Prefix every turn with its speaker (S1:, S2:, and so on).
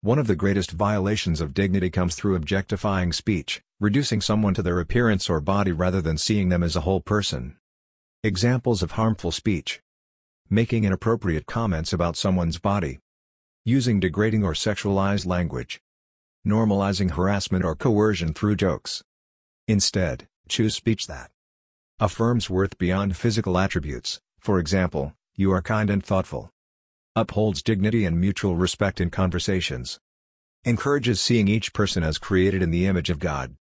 S1: One of the greatest violations of dignity comes through objectifying speech, reducing someone to their appearance or body rather than seeing them as a whole person. Examples of harmful speech Making inappropriate comments about someone's body. Using degrading or sexualized language. Normalizing harassment or coercion through jokes. Instead, choose speech that affirms worth beyond physical attributes, for example, you are kind and thoughtful. Upholds dignity and mutual respect in conversations. Encourages seeing each person as created in the image of God.